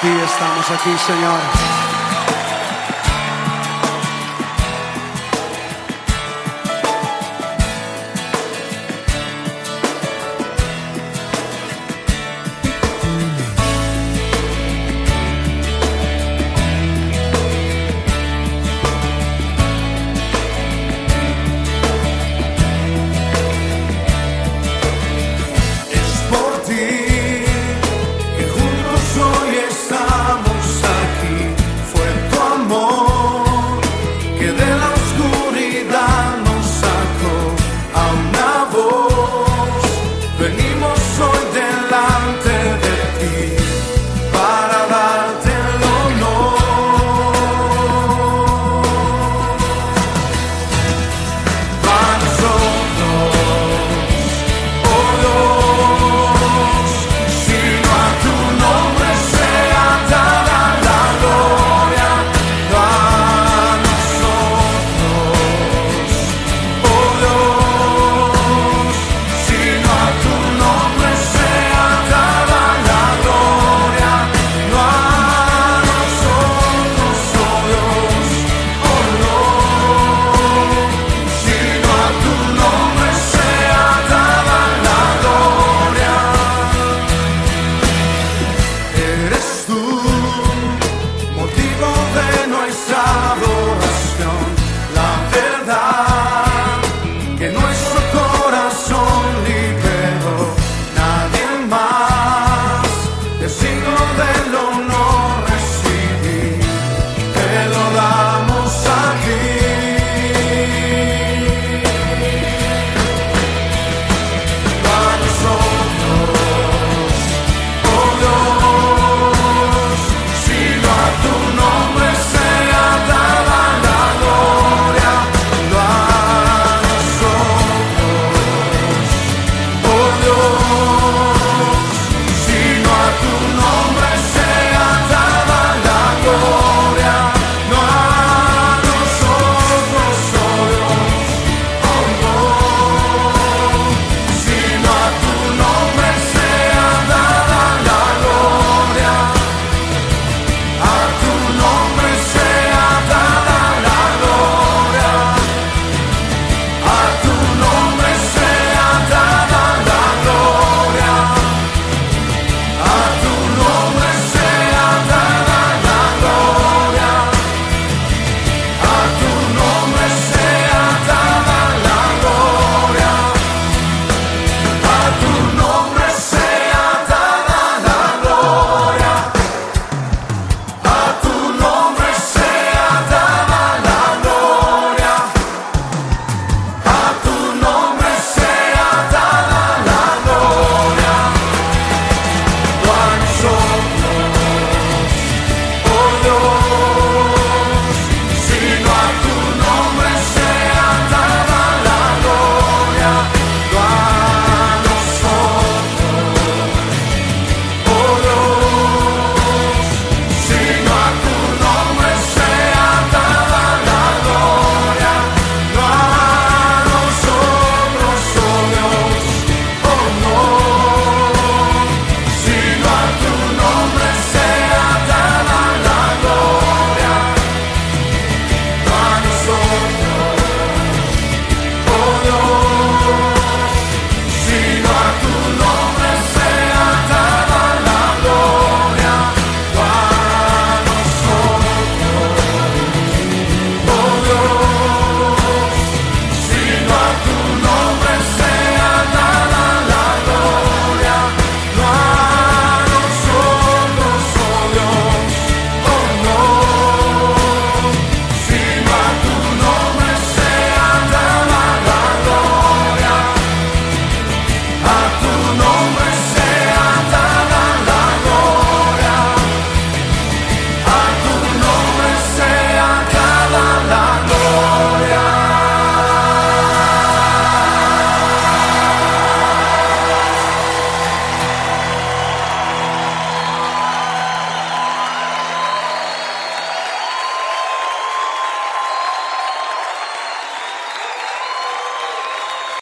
ti estamos aquí, Señor.